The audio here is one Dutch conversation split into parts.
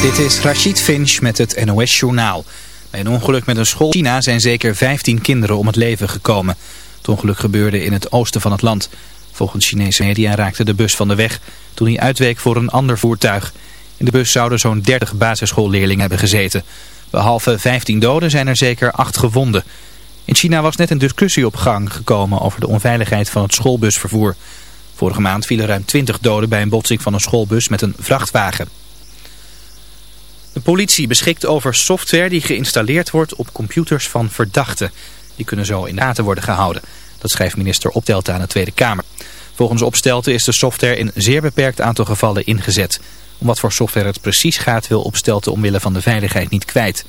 Dit is Rachid Finch met het NOS Journaal. Bij een ongeluk met een school in China zijn zeker 15 kinderen om het leven gekomen. Het ongeluk gebeurde in het oosten van het land. Volgens Chinese media raakte de bus van de weg toen hij uitweek voor een ander voertuig. In de bus zouden zo'n 30 basisschoolleerlingen hebben gezeten. Behalve 15 doden zijn er zeker 8 gewonden. In China was net een discussie op gang gekomen over de onveiligheid van het schoolbusvervoer. Vorige maand vielen ruim 20 doden bij een botsing van een schoolbus met een vrachtwagen. De politie beschikt over software die geïnstalleerd wordt op computers van verdachten. Die kunnen zo in de gaten worden gehouden. Dat schrijft minister Optelten aan de Tweede Kamer. Volgens Opstelten is de software in een zeer beperkt aantal gevallen ingezet. Om wat voor software het precies gaat wil Opstelten omwille van de veiligheid niet kwijt.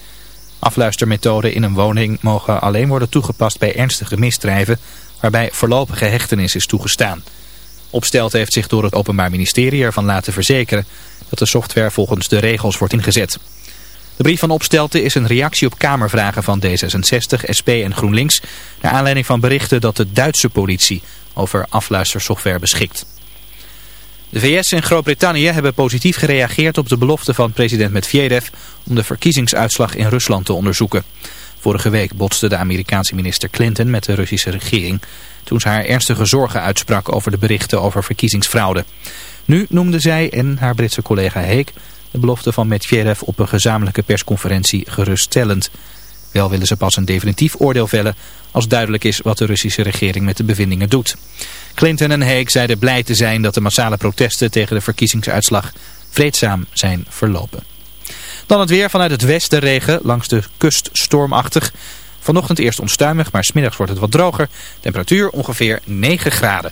Afluistermethoden in een woning mogen alleen worden toegepast bij ernstige misdrijven... waarbij voorlopige hechtenis is toegestaan. Opstelten heeft zich door het Openbaar Ministerie ervan laten verzekeren dat de software volgens de regels wordt ingezet. De brief van Opstelten is een reactie op Kamervragen van D66, SP en GroenLinks... naar aanleiding van berichten dat de Duitse politie over afluistersoftware beschikt. De VS en Groot-Brittannië hebben positief gereageerd op de belofte van president Medvedev... om de verkiezingsuitslag in Rusland te onderzoeken. Vorige week botste de Amerikaanse minister Clinton met de Russische regering... toen ze haar ernstige zorgen uitsprak over de berichten over verkiezingsfraude. Nu noemde zij en haar Britse collega Heek de belofte van Medvedev op een gezamenlijke persconferentie geruststellend. Wel willen ze pas een definitief oordeel vellen als duidelijk is wat de Russische regering met de bevindingen doet. Clinton en Hague zeiden blij te zijn dat de massale protesten tegen de verkiezingsuitslag vreedzaam zijn verlopen. Dan het weer vanuit het westen regen, langs de kust stormachtig. Vanochtend eerst onstuimig, maar smiddags wordt het wat droger. Temperatuur ongeveer 9 graden.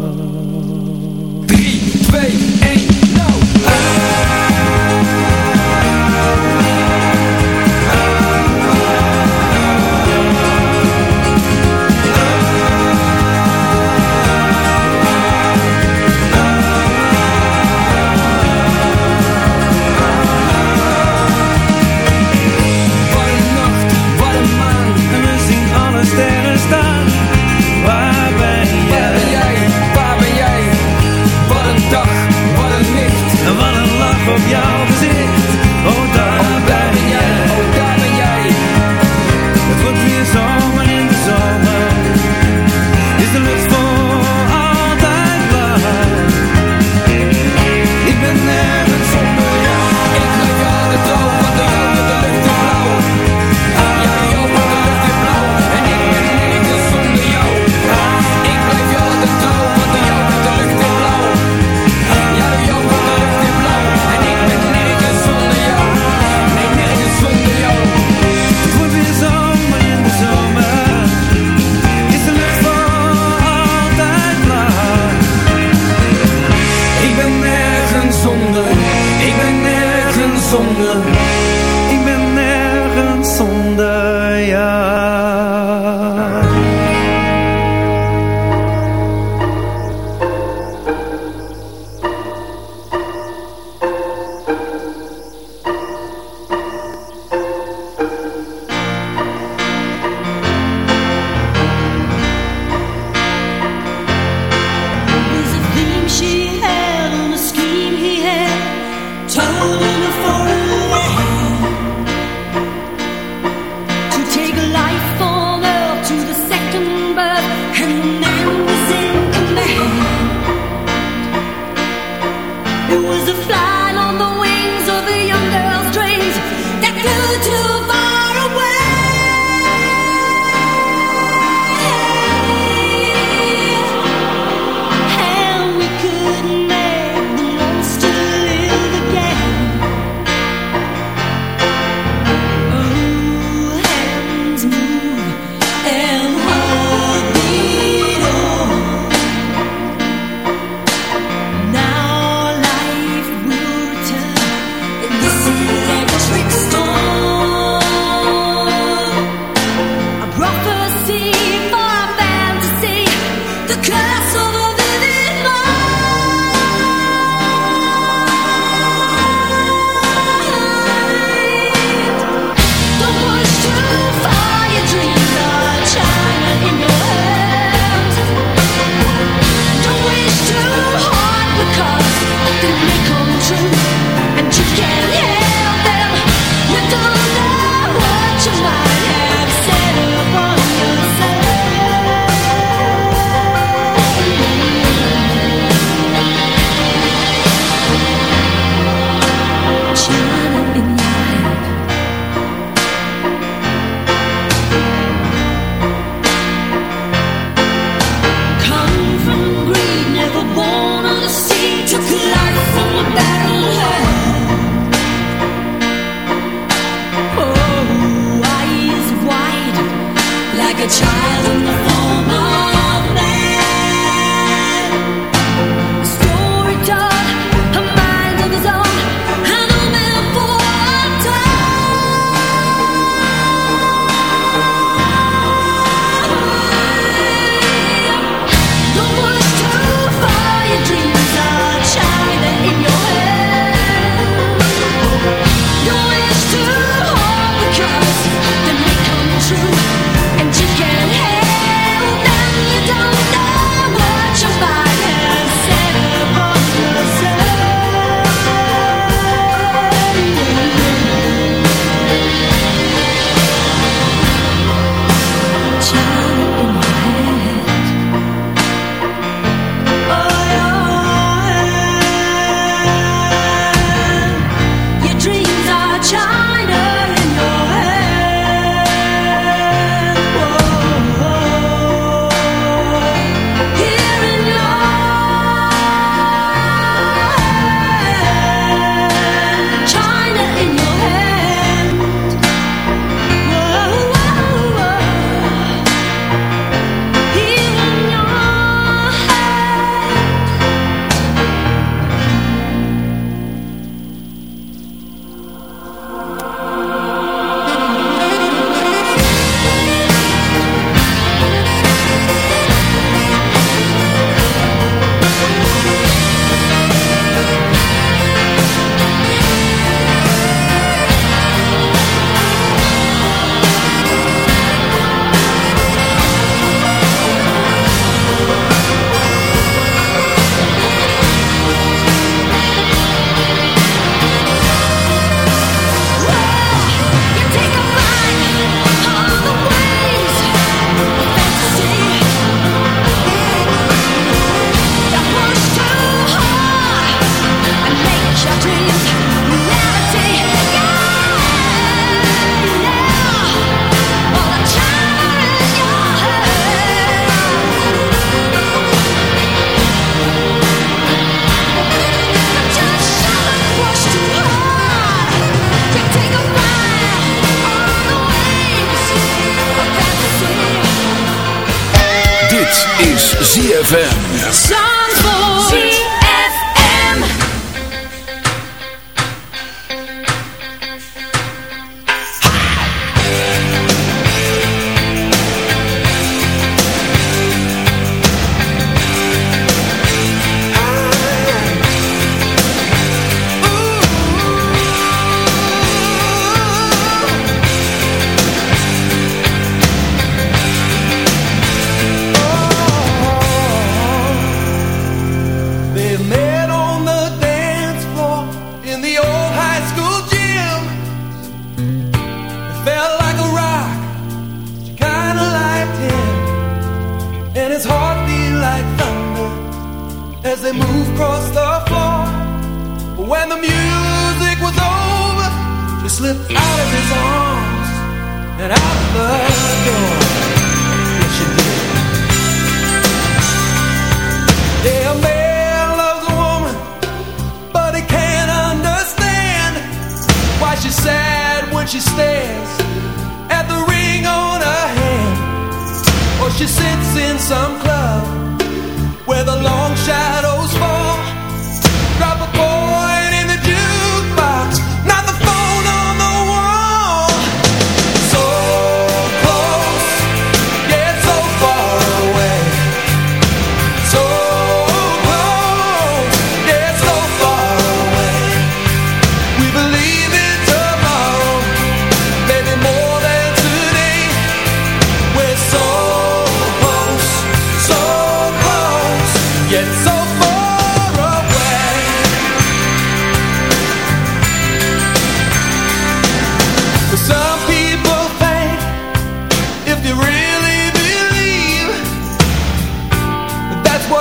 of your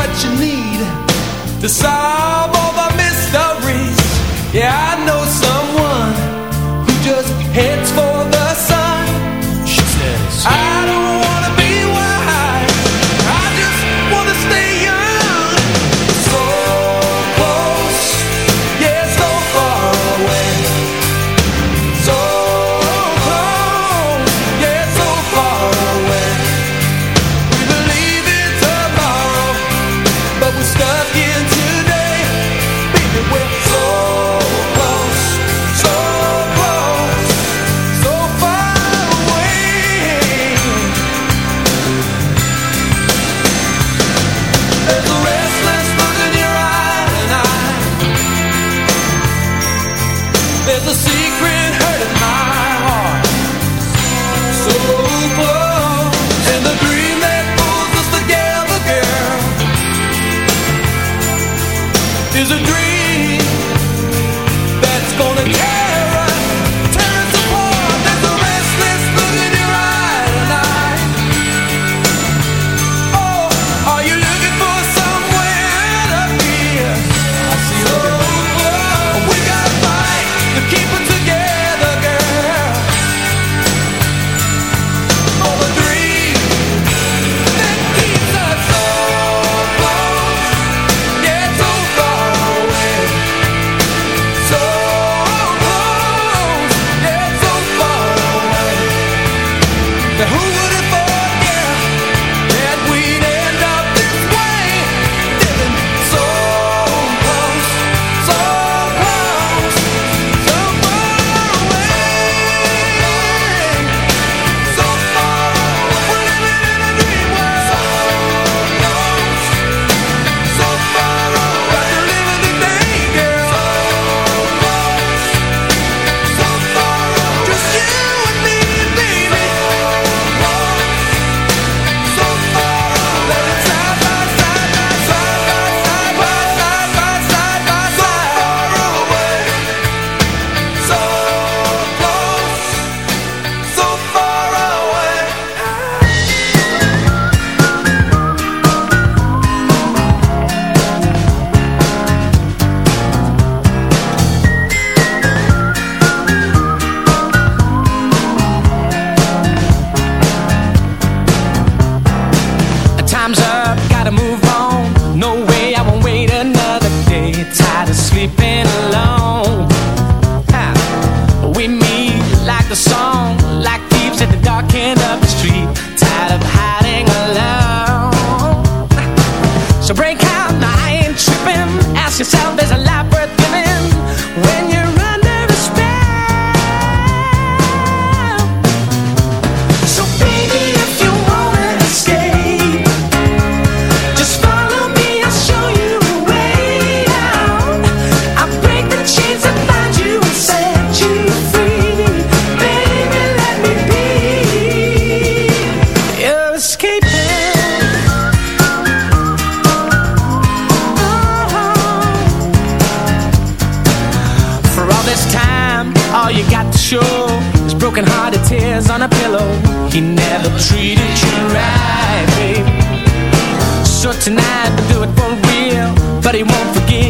what you need to solve. Tonight, do it for real, but he won't forget.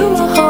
you a home.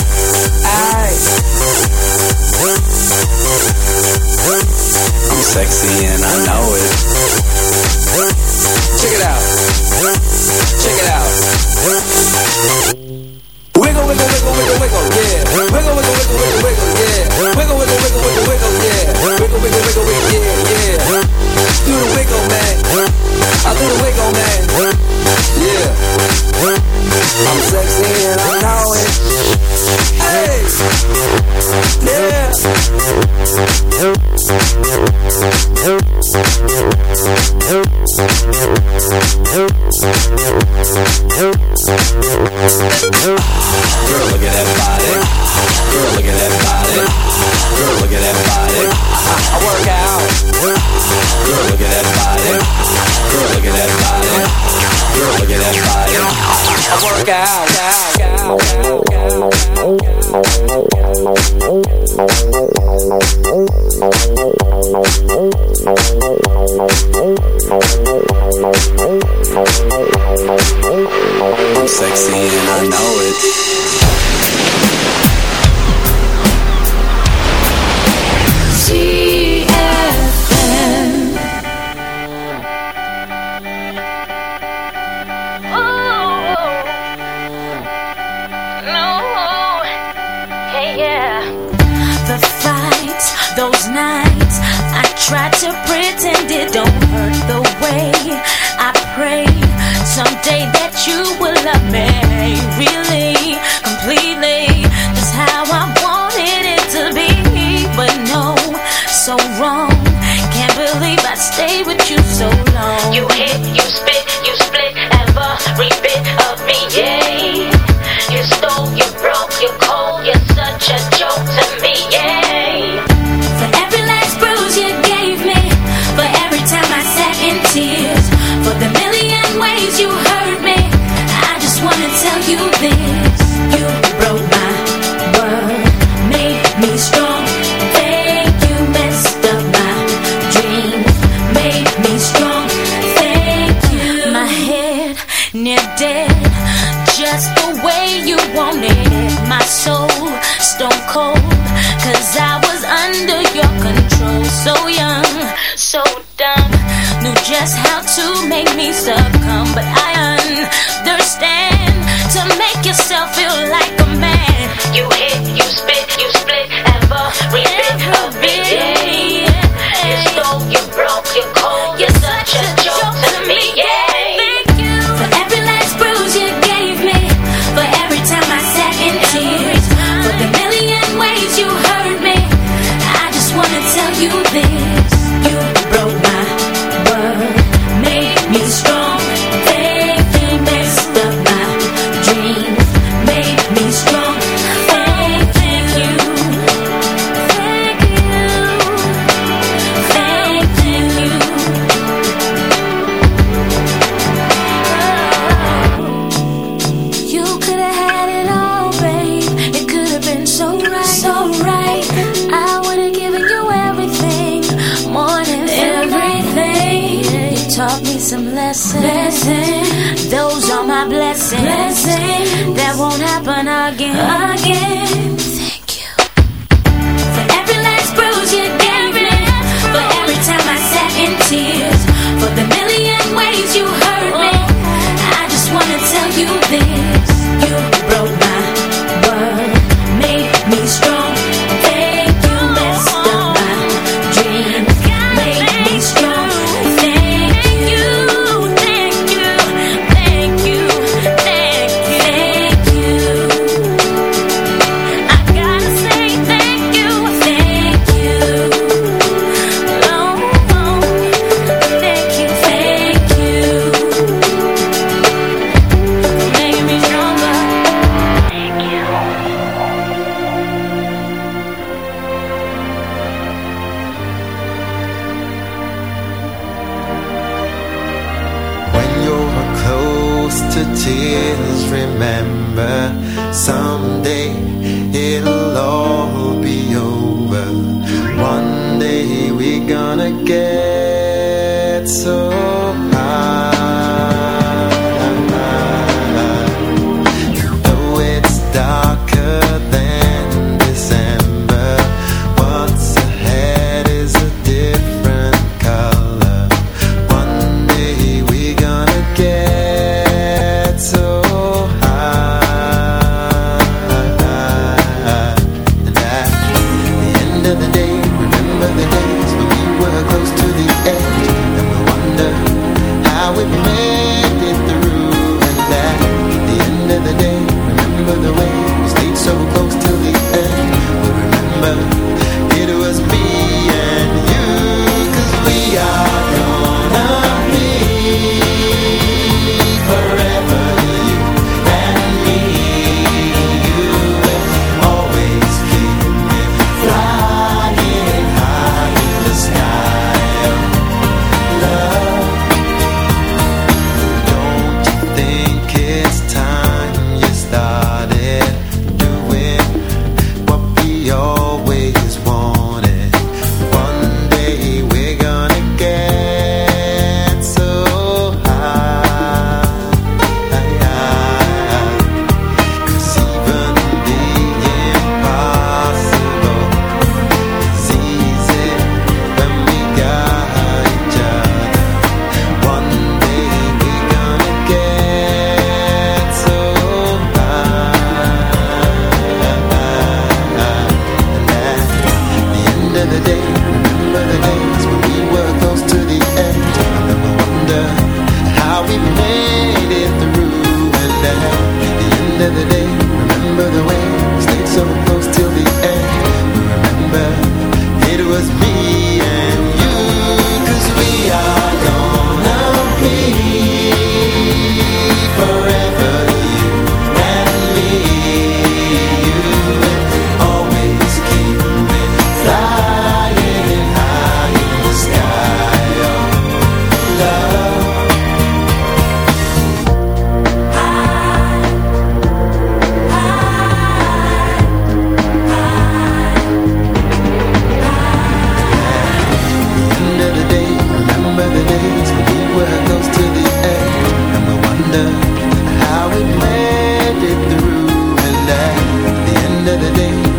so long. You hit, another day.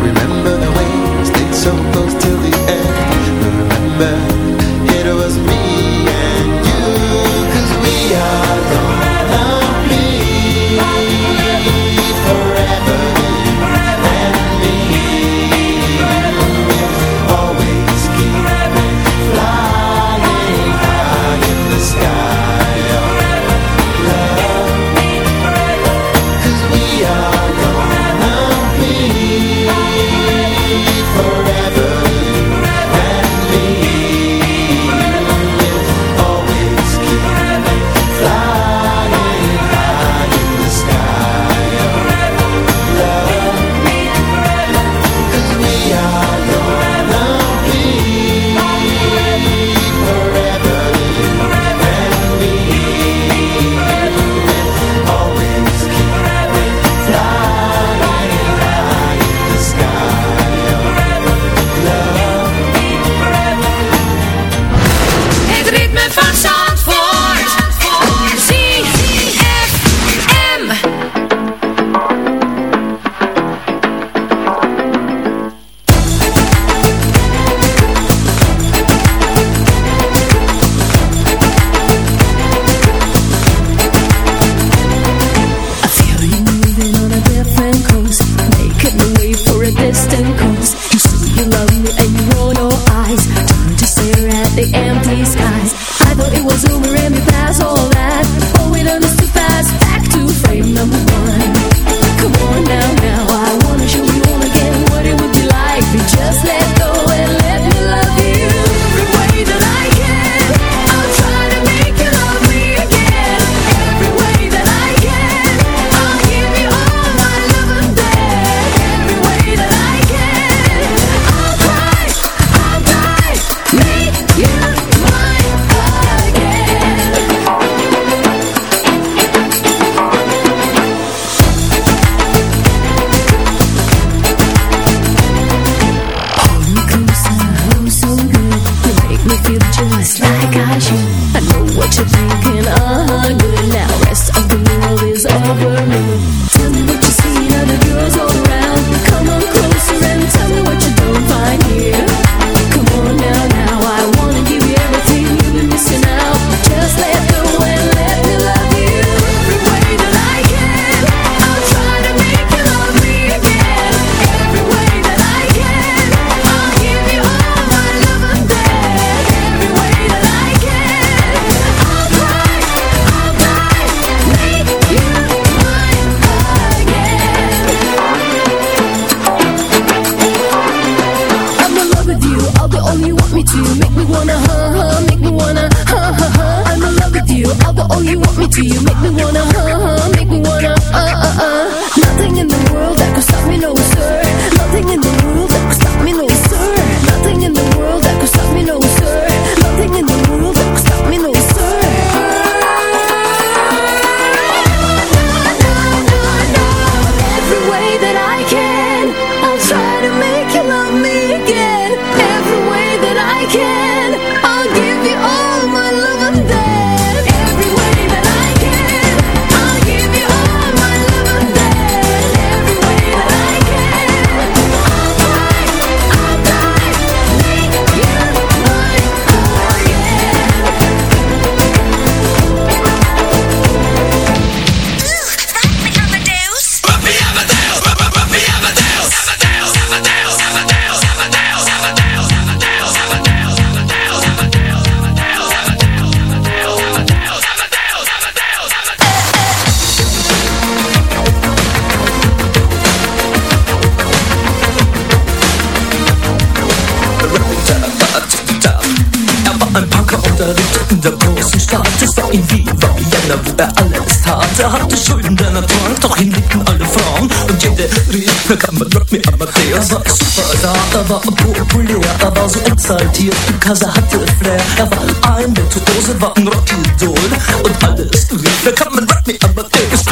war so exaltiert, Kasa hatte Flair. Er war ein Virtuose, war ein Rockidol. Und alles lief, da kann man Rock me, aber der ist